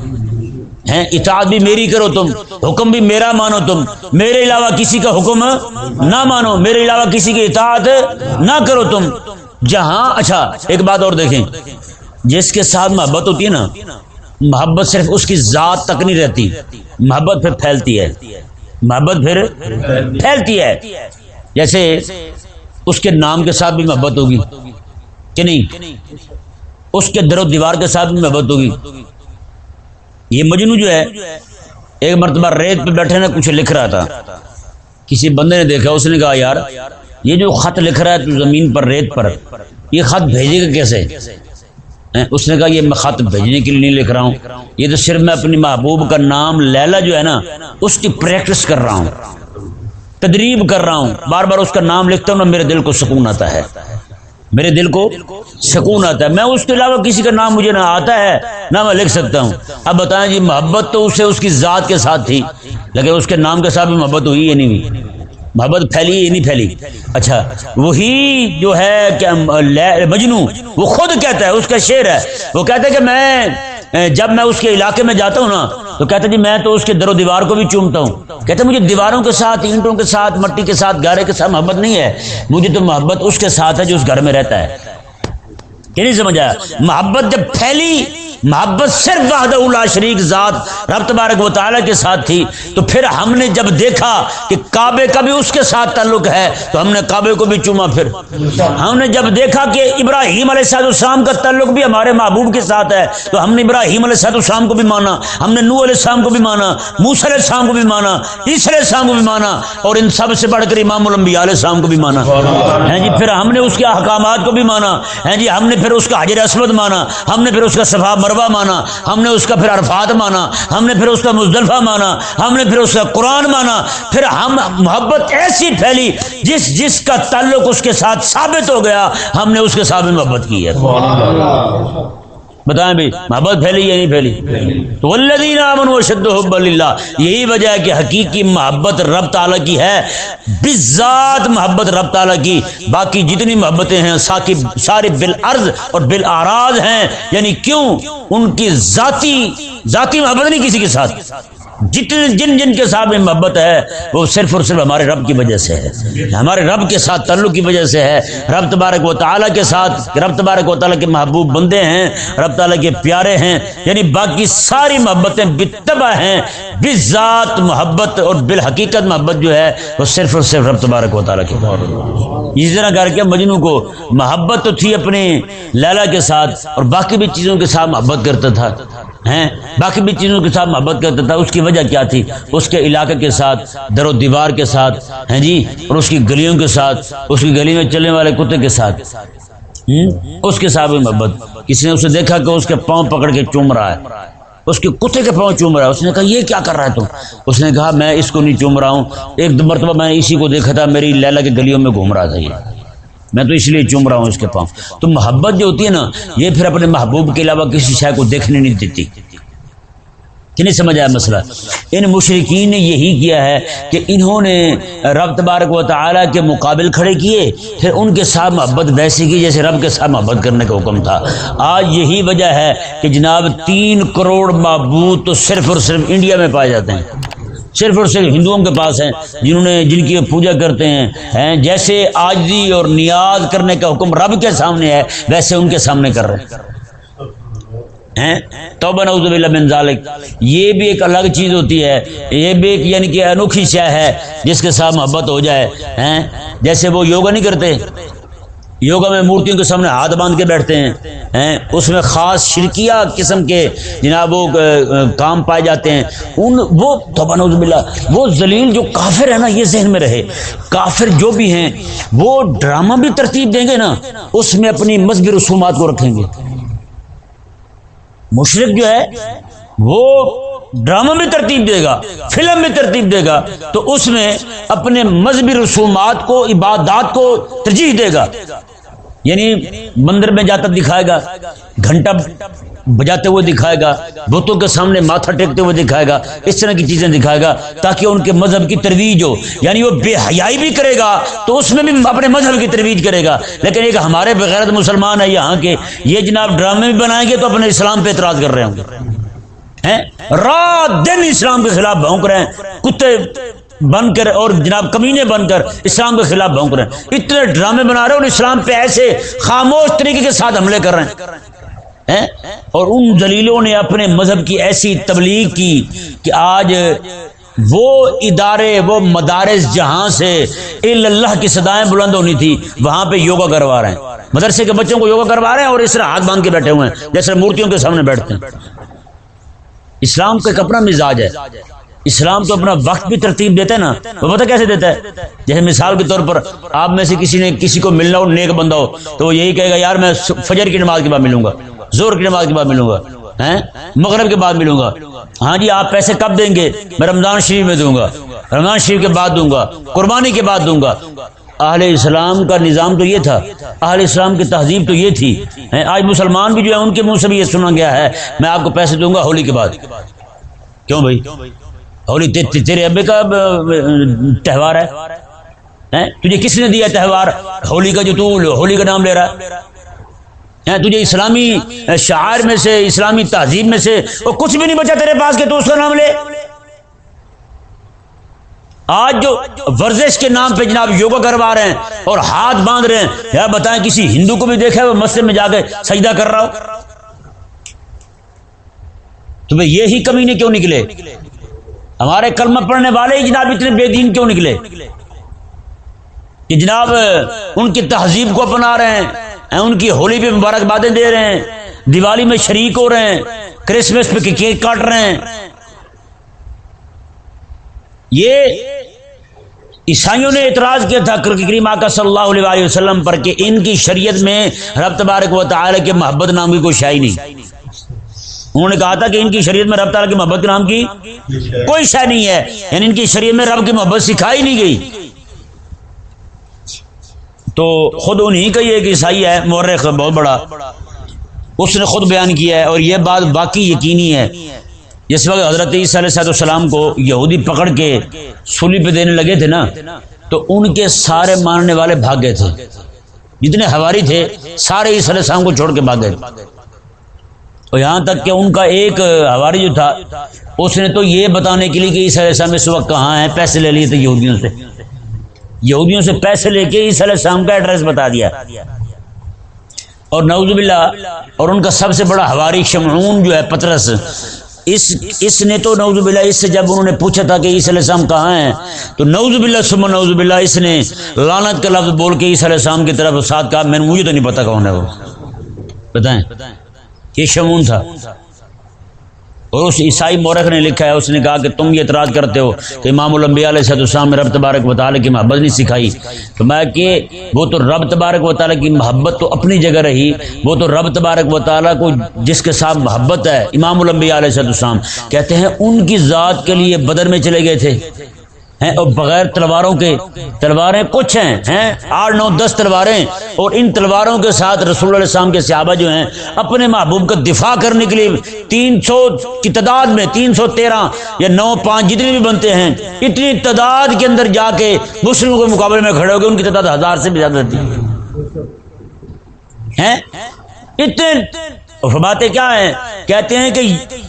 ہیں؟ اطاعت بھی میری کرو تم، حکم بھی میرا مانو تم۔ میرے علاوہ کسی کا حکم نہ مانو، میرے علاوہ کسی کی اطاعت نہ کرو تم۔ جہاں اچھا ایک بات اور دیکھیں۔ جس کے ساتھ محبت ہوتی ہے نا، محبت صرف اس کی ذات تک نہیں رہتی، محبت پھر پھیلتی ہے۔ محبت پھر پھیلتی ہے۔ جیسے اس کے نام کے ساتھ بھی محبت ہوگی، کہ نہیں؟ اس کے در و دیوار کے ساتھ بھی محبت ہوگی۔ یہ مجنو جو ہے ایک مرتبہ ریت پہ بیٹھے نا کچھ لکھ رہا تھا۔ کسی بندے نے دیکھا اس نے کہا یار یہ جو خط لکھ رہا ہے تو زمین پر ریت پر یہ خط بھیجے گا کیسے؟ اس نے کہا یہ میں خط بھیجنے کے لیے نہیں لکھ رہا ہوں یہ تو صرف میں اپنی محبوب کا نام لیلا جو ہے نا اس کی پریکٹس کر رہا ہوں تدریب کر رہا ہوں بار بار اس کا نام لکھتا ہوں نا میرے دل کو سکون آتا ہے۔ میرے دل کو سکون آتا ہے۔ میں اس کے علاوہ کسی کا نام مجھے نہ آتا ہے، نہ میں لکھ سکتا ہوں۔ اب بتائیں جی محبت تو اسے اس کی ذات کے ساتھ تھی، لیکن اس کے نام کے ساتھ بھی محبت ہوئی یا نہیں ہوئی؟ محبت پھیلی یا نہیں پھیلی؟ اچھا وہی جو ہے کہ مجنو وہ خود کہتا ہے، اس کا شعر ہے۔ وہ کہتا ہے کہ میں جب میں اس کے علاقے میں جاتا ہوں نا، تو کہتا جی میں تو اس کے در و دیوار کو بھی چومتا ہوں۔ کہتے مجھے دیواروں کے ساتھ، اینٹوں کے ساتھ، مٹی کے ساتھ گارے کے ساتھ محبت نہیں ہے۔ مجھے تو محبت اس کے ساتھ ہے جو اس گھر میں رہتا ہے۔ کہ نہیں سمجھا محبت جب پھیلی محبت صرف وحدہ اللہ شریک ذات رب تبارک و تعالیٰ کے ساتھ تھی تو پھر ہم نے جب دیکھا کہ کعبے کا بھی اس کے ساتھ تعلق ہے تو ہم نے کعبے کو بھی چوما پھر۔ ہم نے جب دیکھا کہ ابراہیم علیہ صاحب السلام کا تعلق بھی ہمارے محبوب کے ساتھ ہے تو ہم نے ابراہیم علیہ صاحب السلام کو بھی مانا ہم نے نو علیہ السلام کو بھی مانا موس علیہ السلام کو بھی مانا عیسی علیہ السلام کو بھی مانا اور ان سب سے بڑھ کر امام الانبیاء علیہ السلام کو بھی مانا۔ ہیں جی پھر ہم نے اس کے احکامات کو بھی مانا۔ ہیں جی ہم نے پھر اس کا حجر اسود مانا، ہم نے پھر اس کا صفا مروا مانا، ہم نے اس کا پھر عرفات مانا، ہم نے پھر اس کا مزدلفہ مانا، ہم نے پھر اس کا قرآن مانا، پھر ہم محبت ایسی پھیلی جس جس کا تعلق اس کے ساتھ ثابت ہو گیا، ہم نے اس کے ساتھ محبت کی ہے۔ بتائیں بھائی، محبت پھیلی یا نہیں پھیلی؟ تو الدین امن و شد حب اللہ یہی وجہ ہے کہ حقیقی محبت رب تعالیٰ کی ہے بذات محبت رب تعالیٰ کی۔ باقی جتنی محبتیں ہیں سارے بالعرض اور بالآراض ہیں۔ یعنی کیوں؟ ان کی ذاتی ذاتی محبت نہیں کسی کے ساتھ۔ جتنے جن جن کے ساتھ میں محبت ہے، وہ صرف اور صرف ہمارے رب کی وجہ سے ہے۔ ہمارے رب کے ساتھ تعلق کی وجہ سے ہے۔ رب تبارک و تعالیٰ کے ساتھ، رب تبارک و تعالیٰ کے محبوب بندے ہیں، رب تعالیٰ کے پیارے ہیں۔ یعنی باقی ساری محبتیں بتبا ہیں۔ بذات محبت اور بالحقیقت محبت جو ہے، وہ صرف اور صرف رب تبارک و تعالیٰ کے اس طرح کر کے مجنو کو محبت تو تھی اپنے لیلا کے ساتھ اور باقی بھی چیزوں کے ساتھ محبت کرتا تھا۔ ہیں؟ باقی بھی چیزوں کے ساتھ محبت کرتا تھا، اس کی وجہ کیا تھی؟ اس کے علاقے کے ساتھ، در و دیوار کے ساتھ، ہیں جی؟ اور اس کی گلیوں کے ساتھ، اس کی گلی میں چلنے والے کتے کے ساتھ اس کے ساتھ بھی محبت۔ کسی نے اسے دیکھا کہ اس کے پاؤں پکڑ کے چوم رہا ہے۔ اس کے کتے کے پاؤں چوم رہا ہے۔ اس نے کہا، یہ کیا کر رہا ہے تم؟ اس نے کہا، میں اس کو نہیں چوم رہا ہوں۔ ایک مرتبہ میں اسی کو دیکھا تھا، میری لیلا کے گلیوں میں گھوم رہا تھا یہ۔ میں تو اس لیے چوم رہا ہوں اس کے پاؤں۔ تو محبت جو ہوتی ہے نا، یہ پھر اپنے محبوب کے علاوہ کسی شے کو دیکھنے نہیں دیتی۔ کہ نہیں سمجھ آیا مسئلہ؟ ان مشرقین نے یہی کیا ہے کہ انہوں نے رب تبارک و تعالیٰ کے مقابل کھڑے کیے، پھر ان کے ساتھ محبت ویسے کی جیسے رب کے ساتھ محبت کرنے کا حکم تھا۔ آج یہی وجہ ہے کہ جناب تین کروڑ معبود تو صرف اور صرف انڈیا میں پائے جاتے ہیں۔ صرف اور صرف ہندوؤں کے پاس ہیں، جنہوں نے جن کی پوجا کرتے ہیں جیسے آجی اور نیاز کرنے کا حکم رب کے سامنے ہے، ویسے ان کے سامنے کر رہے ہیں۔ توبہ، نعوذ باللہ من ذالک۔ یہ بھی ایک الگ چیز ہوتی ہے۔ یہ بھی ایک یعنی کہ انوکھی شے ہے، جس کے ساتھ محبت ہو جائے۔ جیسے وہ یوگا نہیں کرتے یوگا میں مورتیوں کے سامنے ہاتھ باندھ کے بیٹھتے ہیں ہیں؟ اس میں خاص شرکیہ قسم کے جناب وہ کام پائے جاتے ہیں۔ ان وہ نوز باللہ، وہ ذلیل جو کافر ہے نا، یہ ذہن میں رہے۔ کافر جو بھی ہیں، وہ ڈرامہ بھی ترتیب دیں گے نا، اس میں اپنی مذہبی رسومات کو رکھیں گے۔ مشرق جو ہے، وہ ڈرامہ بھی ترتیب دے گا، فلم بھی ترتیب دے گا، تو اس میں اپنے مذہبی رسومات کو، عبادات کو ترجیح دے گا۔ یعنی مندر میں جاتا دکھائے گا، گھنٹہ بجاتے ہوئے دکھائے گا، بتوں کے سامنے ماتھا ٹیکتے ہوئے دکھائے گا، اس طرح کی چیزیں دکھائے گا، تاکہ ان کے مذہب کی ترویج ہو۔ یعنی وہ بے حیائی بھی کرے گا، تو اس میں بھی اپنے مذہب کی ترویج کرے گا۔ لیکن ایک ہمارے بغیرت مسلمان ہے یہاں کے، یہ جناب ڈرامے بھی بنائیں گے تو اپنے اسلام پہ اعتراض کر رہے ہوں گے۔ رات دن اسلام کے خلاف بھونک رہے ہیں۔ کتے بن کر اور جناب کمینے بن کر اسلام کے خلاف بھونک رہے ہیں۔ اتنے ڈرامے بنا رہے ہیں اور اسلام پہ ایسے خاموش طریقے کے ساتھ حملے کر رہے ہیں؟ اور ان دلیلوں نے اپنے مذہب کی ایسی تبلیغ کی کہ آج وہ ادارے، وہ مدارس جہاں سے اللہ کی صدایں بلند ہونی تھی، وہاں پہ یوگا کروا رہے ہیں۔ مدرسے کے بچوں کو یوگا کروا رہے ہیں اور اس طرح ہاتھ باندھ کے بیٹھے ہوئے ہیں، جیسے مورتیوں کے سامنے بیٹھتے ہیں۔ اسلام کا ایک اپنا مزاج ہے۔ اسلام تو اپنا وقت بھی ترتیب دیتا ہے نا۔ وہ پتہ کیسے دیتا ہے؟ جیسے مثال کے طور پر آپ میں سے کسی نے کسی کو ملنا ہو، نیک بندہ ہو، تو وہ یہی کہے گا، یار میں فجر کی نماز کے بعد ملوں گا زور کی نماز کے بعد ملوں گا مغرب کے بعد ملوں گا۔ ہاں جی آپ پیسے کب دیں گے؟ میں رمضان شریف میں دوں گا، رمضان شریف کے بعد دوں گا، قربانی کے بعد دوں گا۔ اہل اسلام کا نظام تو یہ تھا، اہل اسلام کی تہذیب تو یہ تھی۔ آج مسلمان بھی جو ہے ان کے منہ سے بھی یہ سنا گیا ہے۔ میں آپ کو پیسے دوں گا ہولی کے بعد۔ کیوں بھائی؟ ہولی تیرے ابے کا تہوار ہے۔ تجھے کس نے دیا تہوار؟ ہولی کا جو تو ہولی کا نام لے رہا ہے۔ تجھے اسلامی شعار میں سے، اسلامی تہذیب میں سے وہ کچھ بھی نہیں بچا تیرے پاس کہ تو اس کا نام لے۔ آج جو ورزش کے نام پہ جناب یوگا کروا رہے ہیں اور ہاتھ باندھ رہے ہیں، یا بتائیں کسی ہندو کو بھی دیکھا ہے، وہ مسجد میں جا کے سجدہ کر رہا ہو؟ تمہیں یہی کمی نے کیوں نکلے؟ ہمارے کلمہ پڑھنے والے ہی جناب اتنے بے دین کیوں نکلے؟ کہ جناب، ان کی تہذیب کو اپنا رہے ہیں ان کی ہولی پہ مبارکبادیں دے رہے ہیں، دیوالی میں شریک ہو رہے ہیں، کرسمس پہ کیک کاٹ رہے ہیں۔ یہ عیسائیوں نے اعتراض کیا تھا کریم آقا صلی اللہ علیہ وسلم پر کہ ان کی شریعت میں رب تبارک و تعالی کے محبت نام کی کوئی شاعری نہیں۔ انہوں نے کہا تھا کہ ان کی شریعت میں رب تعالیٰ کی محبت کے نام کی کوئی شے نہیں ہے۔ یعنی ان کی شریعت میں رب کی محبت سکھائی نہیں گئی۔ تو خود انہیں کا یہ عیسائی ہے، مورخ بہت بڑا۔ اس نے خود بیان کیا ہے اور یہ بات باقی یقینی ہے۔ جس وقت حضرت عیسیٰ علیہ صاحب السلام کو یہودی پکڑ کے سولی پہ دینے لگے تھے نا، تو ان کے سارے ماننے والے بھاگے تھے۔ جتنے ہواری تھے، سارے عیسیٰ علیہ السلام کو چھوڑ کے بھاگے تھے اور یہاں تک کہ ان کا ایک ہواری جو تھا، اس نے تو یہ بتانے کے لیے کہ عیسی علیہ السلام اس وقت کہاں ہے پیسے لے لیے تھے یہودیوں سے۔ یہودیوں سے پیسے لے کے عیسی علیہ السلام کا ایڈریس بتا دیا۔ اور نعوذ باللہ، اور ان کا سب سے بڑا ہواری شمعون جو ہے، پترس اس اس نے تو نعوذ باللہ اس سے جب انہوں نے پوچھا تھا کہ عیسی علیہ السلام کہاں ہیں، تو نعوذ باللہ سم نعوذ باللہ اس نے لانت کا لفظ بول کے عیسی علیہ السلام کی طرف ساتھ کہا، میں نے مجھے تو نہیں پتا کون ہے وہ۔ بتائیں یہ شمون تھا۔ اور اس عیسائی مورخ نے لکھا ہے، اس نے کہا کہ تم یہ اعتراض کرتے ہو کہ امام الانبیاء علیہ صد السلام رب تبارک و تعالیٰ کی محبت نہیں سکھائی۔ تو میں کہ وہ تو رب تبارک و تعالیٰ کی محبت تو اپنی جگہ رہی، وہ تو رب تبارک و تعالیٰ کو جس کے ساتھ محبت ہے امام الانبیاء علیہ صد السلام کہتے ہیں ان کی ذات کے لیے بدر میں چلے گئے تھے۔ ہیں، اور بغیر تلواروں کے تلواریں کچھ ہیں ہیں، آٹھ نو دس تلواریں، اور ان تلواروں کے ساتھ رسول اللہ علیہ السلام کے صحابہ جو ہیں، اپنے محبوب کا دفاع کرنے کے لیے تین سو کی تعداد میں، تین سو تیرہ یا نو پانچ جتنے بھی بنتے ہیں، اتنی تعداد کے اندر جا کے مسلموں کے مقابلے میں کھڑے ہو گئے ان کی تعداد ہزار سے بھی زیادہ تھی۔ ہیں؟ اتنے فرماتے کیا ہیں؟ کہتے ہیں کہ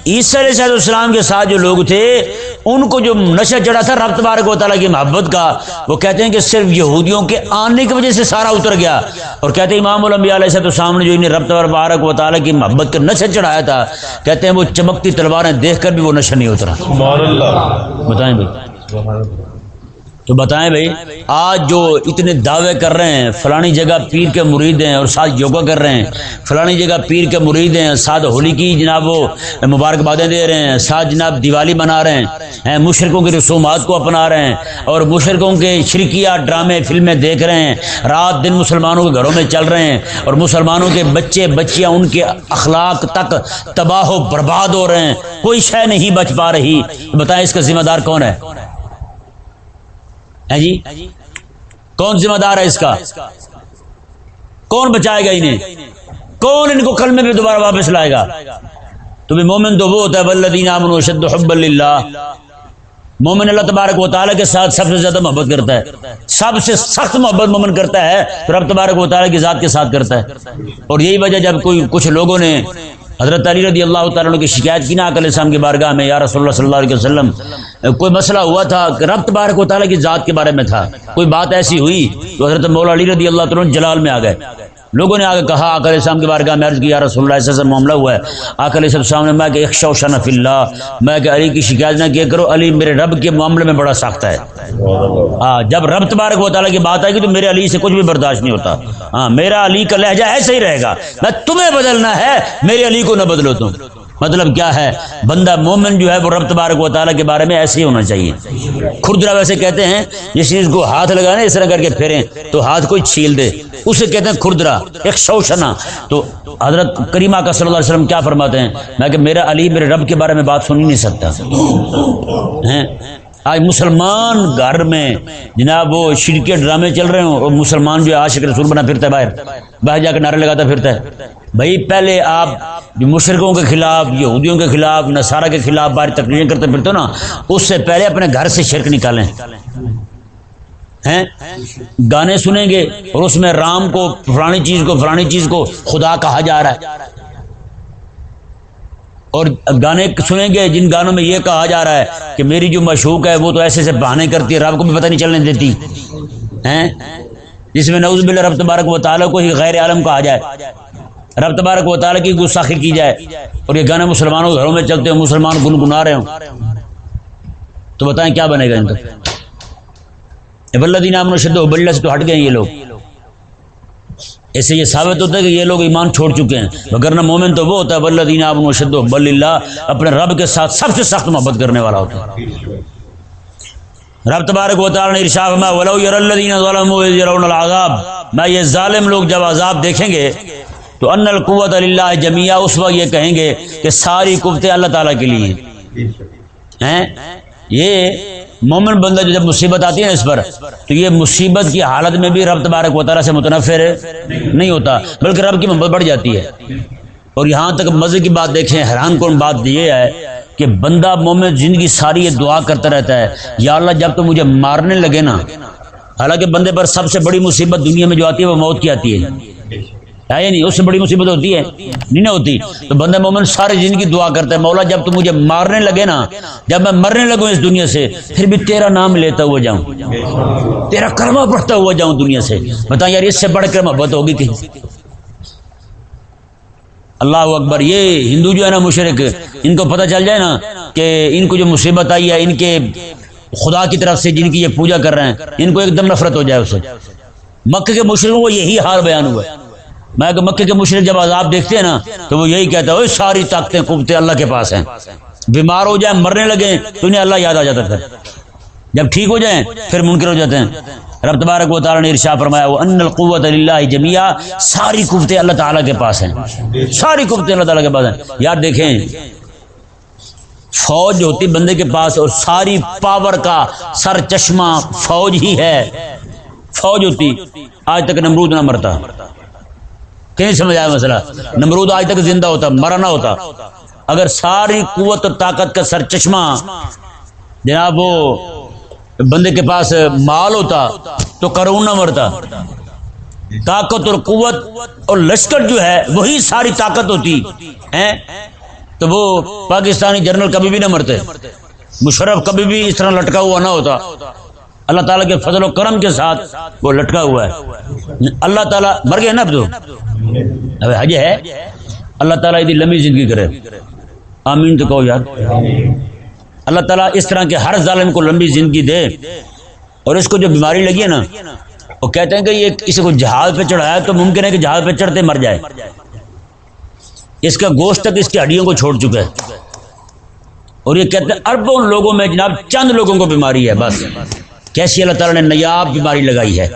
عیسی علیہ السلام کے ساتھ جو لوگ تھے ان کو جو نشہ چڑھا تھا رب تبارک و تعالیٰ کی محبت کا وہ کہتے ہیں کہ صرف یہودیوں کے آنے کی وجہ سے سارا اتر گیا۔ اور کہتے ہیں امام الانبیاء علیہ السلام نے جو انہیں رب تبارک و تعالیٰ کی محبت کا نشہ چڑھایا تھا کہتے ہیں وہ چمکتی تلواریں دیکھ کر بھی وہ نشہ نہیں اترا۔ بتائیں بھائی۔ تو بتائیں بھائی، آج جو اتنے دعوے کر رہے ہیں، فلانی جگہ پیر کے مرید ہیں اور ساتھ یوگا کر رہے ہیں، فلانی جگہ پیر کے مرید ہیں، ساتھ ہولی کی جناب وہ مبارکبادیں دے رہے ہیں، ساتھ جناب دیوالی منا رہے ہیں مشرقوں کی رسومات کو اپنا رہے ہیں اور مشرقوں کے شرکیہ ڈرامے، فلمیں دیکھ رہے ہیں، رات دن مسلمانوں کے گھروں میں چل رہے ہیں اور مسلمانوں کے بچے، بچیاں ان کے اخلاق تک تباہ و برباد ہو رہے ہیں، کوئی شے نہیں بچ پا رہی۔ بتائیں اس کا ذمہ دار کون ہے؟ جی؟ کون ذمہ دار ہے اس کا؟ کون بچائے گا انہیں؟ کون ان کو کل میں بھی دوبارہ واپس لائے گا؟ تو بھی مومن تو وہ ہوتا ہے بلدین امن شد حب اللہ مومن اللہ تبارک و تعالیٰ کے ساتھ سب سے زیادہ محبت کرتا ہے۔ سب سے سخت محبت مومن کرتا ہے، تو رب تبارک و تعالیٰ کی ذات کے ساتھ کرتا ہے۔ اور یہی وجہ جب کوئی کچھ لوگوں نے حضرت علی رضی اللہ تعالیٰ کی شکایت کی نا علیہ السلام کی بارگاہ میں، یا رسول اللہ صلی اللہ علیہ وسلم، کوئی مسئلہ ہوا تھا کہ رب تبارک و تعالیٰ کی ذات کے بارے میں تھا، کوئی بات ایسی ہوئی تو حضرت مولا علی رضی اللہ تعالیٰ جلال میں آ گئے۔ لوگوں نے آگے کہا آکل السلام کے بارگاہ میں عرض کیا رسول اللہ، ایسا معاملہ ہوا ہے۔ آکل السلام نے میں کہ ایک شوشن فی اللہ، میں کہ علی کی شکایت نہ کیا کرو، علی میرے رب کے معاملے میں بڑا سخت ہے۔ ہاں جب رب تبارک و تعالیٰ کی بات آئے گی تو میرے علی سے کچھ بھی برداشت نہیں ہوتا۔ ہاں میرا علی کا لہجہ ایسا ہی رہے گا۔ نہ تمہیں بدلنا ہے، میرے علی کو نہ بدلو تم۔ مطلب کیا ہے؟ بندہ مومن جو ہے، وہ رب تبارک و تعالیٰ کے بارے میں ایسے ہی ہونا چاہیے۔ خردرا ویسے کہتے ہیں، جس چیز کو ہاتھ لگانے، اس طرح کر کے پھیریں تو ہاتھ کوئی چھیل دے۔ اسے کہتے ہیں خردرا ایک شوشنا تو حضرت کریمہ کا صلی اللہ علیہ وسلم کیا فرماتے ہیں؟ میں کہ میرا علی میرے رب کے بارے میں بات سن ہی نہیں سکتا۔ آج مسلمان گھر میں جناب وہ شرکے ڈرامے چل رہے ہوں اور مسلمان جو عاشق رسول بنا پھرتا ہے باہر۔ باہر جا کے نعرے لگاتا پھرتا ہے۔ بھائی، پہلے آپ مشرقوں کے خلاف، یہودیوں کے خلاف، نصارہ کے خلاف باہر تقریریں کرتے پھرتے ہو نا، اس سے پہلے اپنے گھر سے شرک نکالیں۔ ہیں؟ گانے سنیں گے اور اس میں رام کو، فلانی چیز کو، فلانی چیز کو خدا کہا جا رہا ہے۔ اور گانے سنیں گے جن گانوں میں یہ کہا جا رہا ہے کہ میری جو مشوق ہے وہ تو ایسے سے بہانے کرتی ہے، رب کو بھی پتہ نہیں چلنے دیتی۔ ہیں؟ جس میں نوز بل رب تبارک و تعالیٰ کو ہی غیر عالم کہا جائے۔ رب تبارک و تعالیٰ کی گساخی کی جائے۔ اور یہ گانے مسلمانوں گھروں میں چلتے ہیں، مسلمان گنگنا رہے ہوں۔ تو بتائیں کیا بنے گا ان کا جب بلدین امن شد و بلّہ سے تو ہٹ گئے یہ لوگ۔ ایسے یہ ثابت ہوتا ہے کہ یہ لوگ ایمان چھوڑ چکے ہیں۔ مگر مومن تو وہ ہوتا ہے بلّہ بلدین امن شد و بل اللہ اپنے رب کے ساتھ سب سے سخت محبت کرنے والا ہوتا ہے۔ رب تبارک و تعالی نے ارشاد میں ولو ير الذين ظلموا يرون العذاب۔ میں یہ ظالم لوگ جب عذاب دیکھیں گے، تو ان القوت اللہ جمیا اس وقت یہ کہیں گے کہ ساری قوتیں اللہ تعالیٰ کے لیے ہیں؟ یہ مومن بندہ جو جب مصیبت آتی ہے نا اس پر، تو یہ مصیبت کی حالت میں بھی رب تبارک و تعالیٰ سے متنفر نہیں ہوتا، بلکہ رب کی محبت بڑھ جاتی ہے۔ اور یہاں تک مزے کی بات دیکھیں، حیران کون بات یہ ہے کہ بندہ مومن زندگی ساری یہ دعا کرتا رہتا ہے، یا اللہ جب تو مجھے مارنے لگے نا، حالانکہ بندے پر سب سے بڑی مصیبت دنیا میں جو آتی ہے وہ موت کی آتی ہے۔ ہے یا نہیں? اس سے بڑی مصیبت ہوتی ہے؟ نہیں نہ ہوتی۔ تو بندہ مومن سارے زندگی دعا کرتا ہے، مولا جب تو مجھے مارنے لگے نا، جب میں مرنے لگوں اس دنیا سے، پھر بھی تیرا نام لیتا ہوا جاؤں۔ تیرا کرما پڑھتا ہوا جاؤں دنیا سے۔ بتاؤ یار، اس سے بڑھ کر محبت ہوگی کہیں اللہ اکبر، یہ ہندو جو ہے نا مشرق، ان کو پتہ چل جائے نا کہ ان کو جو مصیبت آئی ہے، ان کے خدا کی طرف سے جن کی یہ پوجا کر رہے ہیں، ان کو ایک دم نفرت ہو جائے اسے۔ مکہ کے مشرقوں کو یہی حال بیان ہوا ہے۔ میں کہ مکے کے مشرق جب عذاب دیکھتے ہیں نا، تو وہ یہی کہتا ہے ساری طاقتیں قوتیں اللہ کے پاس ہیں۔ بیمار ہو جائیں، مرنے لگے، تو انہیں اللہ یاد آ جاتا تھا۔ جب ٹھیک ہو جائیں، پھر منکر ہو جاتے ہیں۔ رب تبارک و تعالیٰ نے ارشا فرمایا، وہ ان القوت اللہ جمیا ساری قوتیں اللہ تعالیٰ کے پاس ہیں۔ ساری قوتیں اللہ تعالیٰ کے پاس ہیں۔ یاد دیکھیں، فوج ہوتی بندے کے پاس، اور ساری پاور کا سر چشمہ فوج ہی ہے۔ فوج ہوتی، آج تک نمرود نہ مرتا۔ کہیں سمجھ آیا مسئلہ؟ نمرود آج تک زندہ ہوتا مرا نہ ہوتا۔ اگر ساری قوت اور طاقت کا سر چشمہ جناب وہ بندے کے پاس مال ہوتا، تو کرون نہ مرتا۔ طاقت اور قوت اور لشکر جو ہے، وہی ساری طاقت ہوتی ہے تو وہ پاکستانی جنرل کبھی بھی نہ مرتے۔ مشرف کبھی بھی اس طرح لٹکا ہوا نہ ہوتا۔ اللہ تعالیٰ کے فضل و کرم کے ساتھ وہ لٹکا ہوا ہے۔ اللہ تعالیٰ مر گئے نا اب تو؟ حج ہے۔ اللہ تعالیٰ یہ لمبی زندگی کرے۔ آمین تو کہو یار۔ اللہ تعالیٰ اس طرح کے ہر ظالم کو لمبی زندگی دے۔ اور اس کو جو بیماری لگی ہے نا، وہ کہتے ہیں کہ یہ کسی کو جہاز پہ چڑھایا تو ممکن ہے کہ جہاز پہ چڑھتے مر جائے۔ اس کا گوشت تک اس کی ہڈیوں کو چھوڑ چکا ہے۔ اور یہ کہتے ہیں اربوں لوگوں میں جناب چند لوگوں کو بیماری ہے، بس۔ کیسی اللہ تعالیٰ نے نیاب بیماری لگائی ہے؟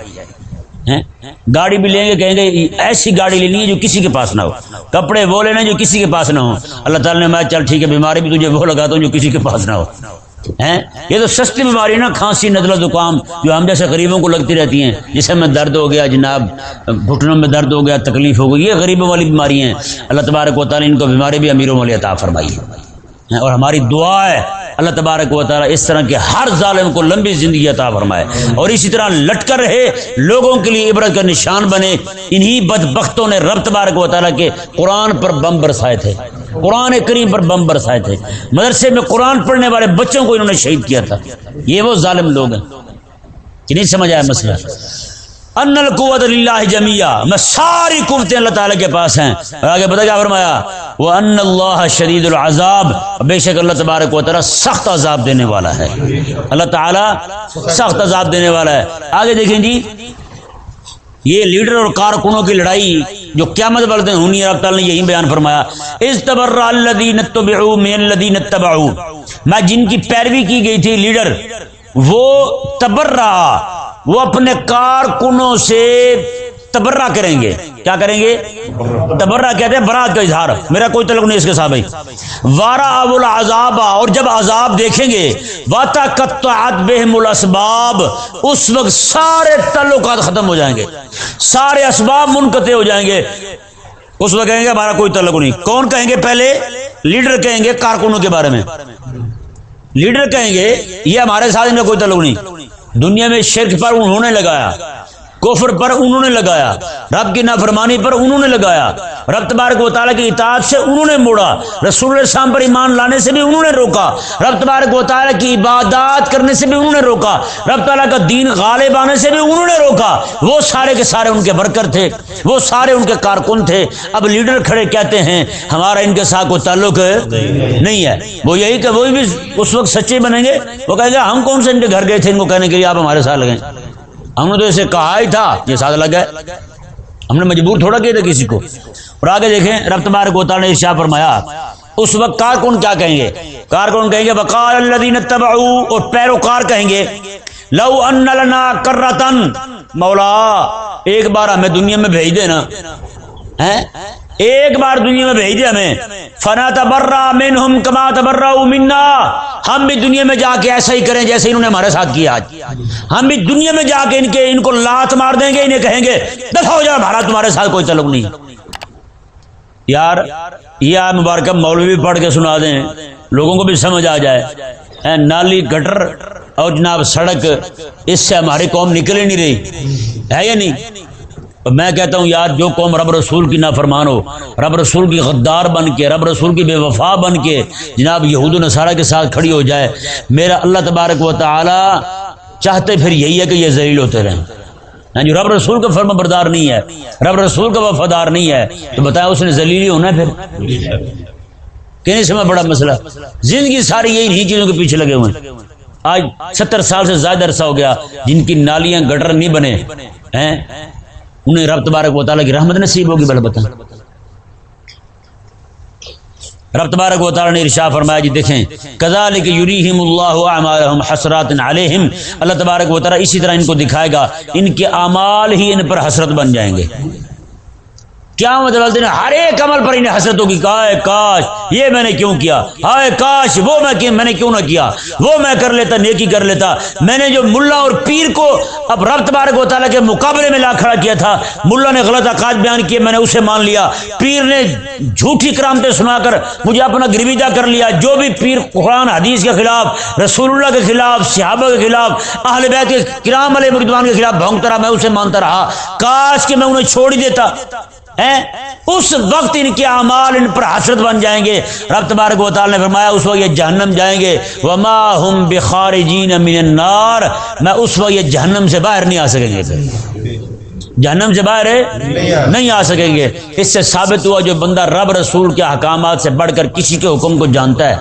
گاڑی بھی لیں گے، کہیں گے، ایسی گاڑی لینی ہے جو کسی کے پاس نہ ہو۔ کپڑے وہ لینے جو کسی کے پاس نہ ہو اللہ تعالیٰ نے میں چل ٹھیک ہے، بیماری بھی تجھے وہ لگاتا ہوں جو کسی کے پاس نہ ہو۔ یہ تو سستی بیماری نا، کھانسی، نزلہ زکام، جو ہم جیسے غریبوں کو لگتی رہتی ہیں جسے میں درد ہو گیا، جناب، گھٹنوں میں درد ہو گیا، تکلیف ہو گئی، یہ غریبوں والی بیماری ہیں۔ اللہ تبارک و تعالیٰ ان کو بیماری بھی امیروں والی عطا فرمائی ہے۔ اور ہماری دعا ہے اللہ تبارک و تعالیٰ اس طرح کے ہر ظالم کو لمبی زندگی عطا فرمائے اور اسی طرح لٹ کر رہے، لوگوں کے لیے عبرت کا نشان بنے۔ انہی بدبختوں نے رب تبارک و تعالیٰ کے قرآن پر بم برسائے تھے۔ قرآن کریم پر بم برسائے تھے۔ مدرسے میں قرآن پڑھنے والے بچوں کو انہوں نے شہید کیا تھا۔ یہ وہ ظالم لوگ ہیں۔ کہ نہیں سمجھ آیا مسئلہ؟ ان القوت اللہ جمیا میں ساری قوتیں اللہ تعالیٰ کے پاس ہیں۔ اور آگے بتا کیا فرمایا؟ وہ ان اللہ شدید العذاب، بے شک اللہ تبارک و تعالیٰ سخت عذاب دینے والا ہے۔ اللہ تعالیٰ سخت عذاب دینے والا ہے۔ آگے دیکھیں جی یہ لیڈر اور کارکنوں کی لڑائی جو قیامت والے ہونی رب تعالیٰ نے یہی بیان فرمایا۔ اس تبر الدین الدین تباؤ میں جن کی پیروی کی گئی تھی لیڈر، وہ تبر رہا وہ اپنے کارکنوں سے تبرہ کریں گے۔ کیا کریں گے؟ تبرہ کہتے ہیں برات کا اظہار۔ میرا کوئی تعلق نہیں اس کے ساتھ وارا اب العذاب، اور جب عذاب دیکھیں گے، واتا قطعت بہم الاسباب، اس وقت سارے تعلقات ختم ہو جائیں گے۔ سارے اسباب منقطع ہو جائیں گے۔ اس وقت کہیں گے، ہمارا کوئی تعلق نہیں۔ کون کہیں گے پہلے؟ لیڈر کہیں گے کارکنوں کے بارے میں۔ لیڈر کہیں گے، یہ ہمارے ساتھ ان کا کوئی تعلق نہیں۔ دنیا میں شرک پر انہوں نے لگایا۔ کفر پر انہوں نے لگایا۔ رب کی نافرمانی پر انہوں نے لگایا۔ رب تبارک و تعالیٰ کی اطاعت سے انہوں نے موڑا۔ رسول السلام پر ایمان لانے سے بھی انہوں نے روکا۔ رب تبارک و تعالیٰ کی عبادات کرنے سے بھی انہوں نے روکا۔ رب تعالیٰ کا دین غالب آنے سے بھی انہوں نے روکا۔ وہ سارے کے سارے ان کے برکر تھے۔ وہ سارے ان کے کارکن تھے۔ اب لیڈر کھڑے کہتے ہیں، ہمارا ان کے ساتھ کوئی تعلق نہیں ہے۔ وہ یہی کہ وہی بھی اس وقت سچے بنیں گے۔ وہ کہیں گے، ہم کون سے ان کے گھر گئے تھے؟ ان کو کہنے کے لیے آپ ہمارے ساتھ لگیں ہم نے تو اسے کہا ہی تھا، یہ ساتھ لگ گئے ہم نے مجبور تھوڑا کیا تھا کسی کو۔ اور آگے دیکھیں رفت بار گوتا نے شاہ فرمایا، اس وقت کارکن کیا کہیں گے؟ کارکن کہیں گے؟ بکار اللہ تبعو اور پیروکار کہیں گے، لو ان لنا کرتن۔ مولا، ایک بار ہمیں دنیا میں بھیج دینا۔ ایک بار دنیا میں بھیج دے ہمیں۔ فنا تبرا من ہم کما تبرا منا۔ ہم بھی دنیا میں جا کے ایسا ہی کریں جیسے انہوں نے ہمارے ساتھ کیا آج۔ ہم بھی دنیا میں جا کے ان کے ان کو لات مار دیں گے، انہیں کہیں گے دفاع ہو جائے ہمارا تمہارے ساتھ کوئی تعلق نہیں۔ یار، یہ مبارکہ مولوی بھی پڑھ کے سنا دیں۔ لوگوں کو بھی سمجھ آ جائے۔ نالی گٹر اور جناب سڑک، اس سے ہماری قوم نکل ہی نہیں رہی۔ ہے یا نہیں؟ میں کہتا ہوں، یار، جو قوم رب رسول کی نافرمان ہو، رب رسول کی غدار بن کے، رب رسول کی بے وفا بن کے، جناب یہود نصارہ کے ساتھ کھڑی ہو جائے، میرا اللہ تبارک و تعالی چاہتے پھر یہی ہے کہ یہ ذلیل ہوتے رہیں۔ یعنی جو رب رسول کا فرم بردار نہیں ہے، رب رسول کا وفادار نہیں ہے، تو بتایا اس نے ذلیل ہی ہونا ہے پھر؟ کہیں سے میں بڑا مسئلہ، زندگی ساری یہی نہیں چیزوں کے پیچھے لگے ہوئے ہیں۔ آج ستر سال سے زیادہ عرصہ ہو گیا، جن کی نالیاں گٹر نہیں بنے، ہیں؟ انہیں رب تبارک و تعالیٰ کی رحمت نصیب ہوگی، بل بتا رب تبارک و تعالیٰ نے ارشا فرمایا جی دیکھیں، کذالک یریہم اللہ اعمالہم حسرات علیہم۔ اللہ تبارک و تعالیٰ اسی طرح ان کو دکھائے گا، ان کے اعمال ہی ان پر حسرت بن جائیں گے۔ کیا مطلب دن ہر ایک عمل پر انہیں حسرت ہوگی کہا کاش، یہ میں نے کیوں کیا؟ ہائے کاش، وہ میں میں نے کیوں نہ کیا؟ وہ میں کر لیتا، نیکی کر لیتا۔ میں نے جو ملا اور پیر کو اب رب تبارک و تعالیٰ کے مقابلے میں لا کھڑا کیا تھا، ملا نے غلط عقاد بیان کیے، میں نے اسے مان لیا۔ پیر نے جھوٹی کرامتیں سنا کر مجھے اپنا گرویدہ کر لیا۔ جو بھی پیر قرآن، حدیث کے خلاف رسول اللہ کے خلاف، صحابہ کے خلاف، اہل بیت کے کرام علیہ مردوان کے خلاف بھونگتا رہا، میں اسے مانتا رہا۔ کاش کہ میں انہیں چھوڑ ہی دیتا۔ اس وقت ان کے اعمال ان پر حسرت بن جائیں گے۔ رب تبارک و تعالی نے فرمایا، اس وقت یہ جہنم جائیں گے۔ وما هم بخارجین من النار۔ میں اس وقت یہ جہنم سے باہر نہیں آ سکیں گے۔ جہنم سے باہر نہیں آ سکیں گے۔ اس سے ثابت ہوا جو بندہ رب رسول کے حکامات سے بڑھ کر کسی کے حکم کو جانتا ہے۔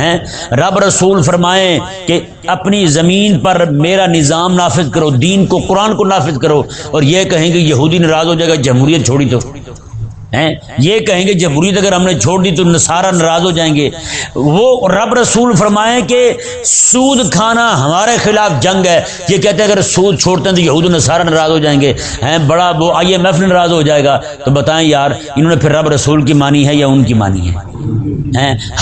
ہیں۔ رب رسول فرمائیں کہ اپنی زمین پر میرا نظام نافذ کرو، دین کو، قرآن کو نافذ کرو اور یہ کہیں گے یہودی ناراض ہو جائے گا، جمہوریت چھوڑی تو۔ یہ کہیں گے جمہوریت اگر ہم نے چھوڑ دی تو نصارہ ناراض ہو جائیں گے۔ وہ رب رسول فرمائیں کہ سود کھانا ہمارے خلاف جنگ ہے۔ یہ کہتے ہیں اگر سود چھوڑتے ہیں تو یہود نصارہ ناراض ہو جائیں گے۔ ہیں، بڑا وہ آئی ایم ایف ناراض ہو جائے گا۔ تو بتائیں یار، انہوں نے پھر رب رسول کی مانی ہے یا ان کی مانی ہے؟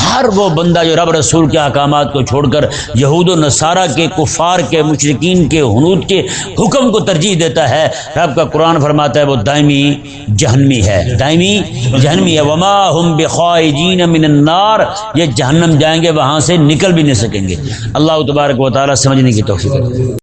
ہر وہ بندہ جو رب رسول کے احکامات کو چھوڑ کر یہود و نصارہ کے کفار کے مشرقین کے حنود کے حکم کو ترجیح دیتا ہے، رب کا قرآن فرماتا ہے وہ دائمی جہنمی ہے، دائمی جہنمی ہے۔ وما ہم بخائجین من النار۔ یہ جہنم جائیں گے، وہاں سے نکل بھی نہیں سکیں گے۔ اللہ تبارک و تعالیٰ سمجھنے کی توفیق ہے